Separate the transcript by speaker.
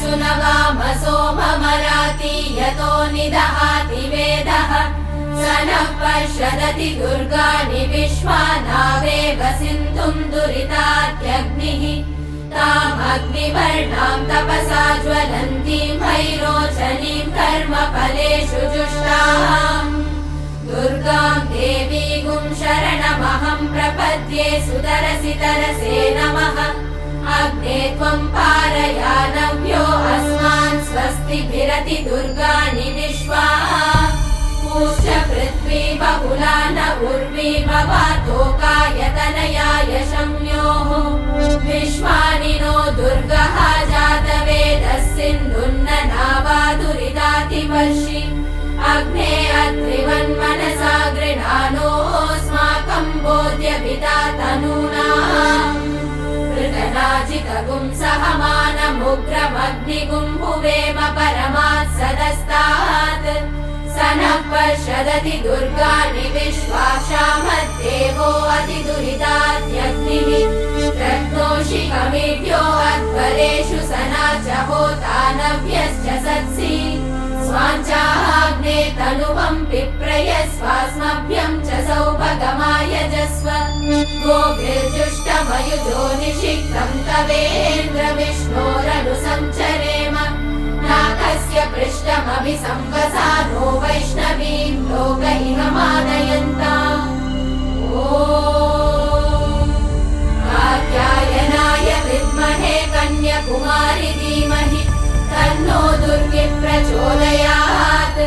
Speaker 1: सुनवाम सोममराति यतो निदहाति वेदः। स नः पश्यदति दुर्गाणि विश्वानावेव सिन्धुम् दुरितात्यग्निः। तामग्निवर्णाम् तपसा ज्वलन्तीम् भैरोचनीम् कर्मफलेषु जुष्टाम्। दुर्गाम् देवीगुम् शरणमहम् प्रपद्ये सुतरसि तरसे नमः। अग्ने त्वम् पारयानव्यो उर्वी भवातोकायतनयाय शम्योः। विश्वानि नो दुर्गः जातवेदः सिन्धुन्न नावा दुरितातिवर्षि अग्ने अत्रिवन्मनसा गृणानोऽस्माकम् बोध्यपिता तनूना। कृतनाजितगुम् सहमानमुग्रमग्निगुम् भुवेम परमात् सदस्तात् नः पश्यदति दुर्गाणि विश्वाक्षामद्देवो अतिदुरितात्यग्निः रत्नोषिकमेभ्यो अध्वरेषु सना च होतानव्यश्च सत्सि। स्वाञ्चाग्ने तनुवम् पिप्रय स्वास्मभ्यम् च नो वैष्णवीं लोकैनमानयन्ताम् ओयनाय विद्महे कन्यकुमारि धीमहि तन्नो दुर्गे प्रचोदयात्